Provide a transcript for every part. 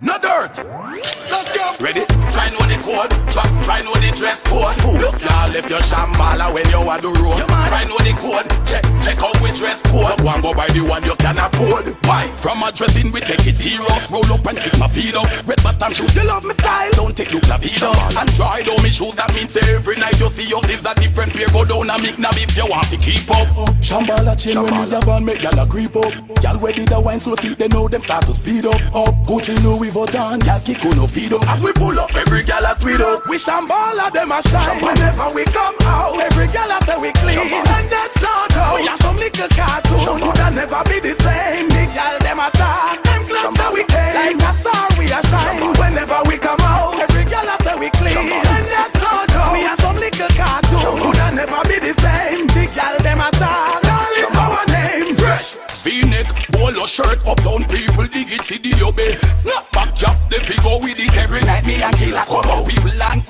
no dirt. Let's go. Ready? Try know the code, try, try know the dress code. Look, y'all left your shambala when you are the road. Try know the code, check, check out dress code. Go and go buy the one you can afford. Why? From a dressing we take it zero. Roll up and kick my feet up. Red bottom shoes, you love me style. Don't take la vida. And try don't me shoes, that means every night you see us is a different pair. Go down and make nav if you want to keep up. Shambhala chain when me a born make gyal a creep up. Where did the wine slow feet, they know them start to speed up. Up Gucci Louis Vuitton, gyal kick who no feed up. As we pull up, every gal a tweet up. We shambhala them a shine. Whenever we come out, Every gyal a say we clean, and that's not how. Oh, we a Some little cartoon would a never be the same. The gyal them a talk, them clubs that we came. Like a star we a shine. Whenever we come out, every gyal a say we clean, and that's not how. We a some little cartoon would a never be the same. The gyal them a talk, call it our name. fresh. V-neck, polo shirt, uptown people dig it, see the obey. Snap back, chop the figure with it every night. Me and killer come out, people inquisitive, flow we button.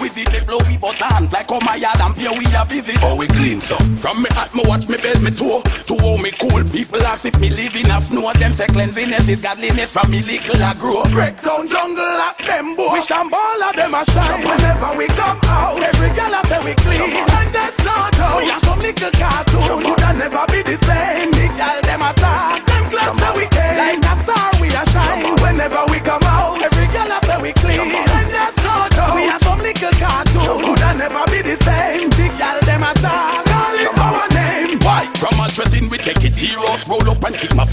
Like on my yard and here we a visit. Oh, we clean so. From me hat, me watch me belt, me toe. To how me cool, people ask if me live in a snow. Them say cleanliness is godliness from me little I grow. Breakdown jungle like them boy. We shambhala them a shine. Whenever we come out, every a say we clean, and that's not how. We a some little cartoon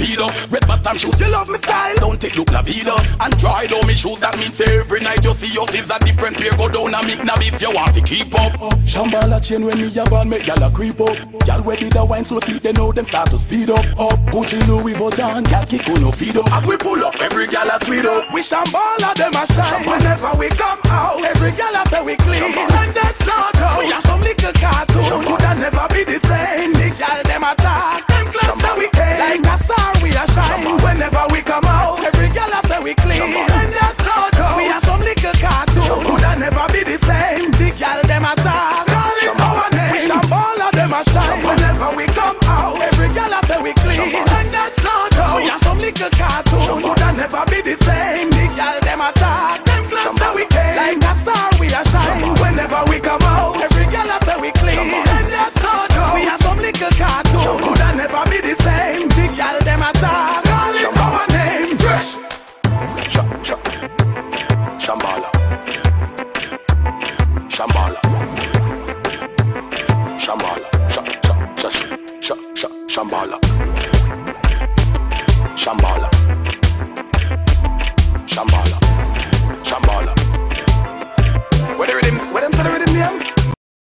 up and kick my feet up Red bottom shoes, you love me style? Don't take look la vidas And try down me shoes That means every night you see us is a different pair. Go down and make nav if you want to keep up. Shambhala chain when me a born make gyal a creep up. Where did the wine slow feet, they know them start to speed up. Up Gucci Louis Vuitton, gyal kick on no feed up. As we pull up, every gal a tweet up. We shambhala them a shine. Whenever we come out, every gal a say we clean, and we clean, and that's not how. We a some little cartoon. Would a never be the same. The gyal them a talk, call it our name. We shambhala them a shine. Whenever we come out, every gyal a say we clean, and that's not how. We a some little cartoon. Would a never be the same. The gyal them a Shambhala. Shambhala. Shambhala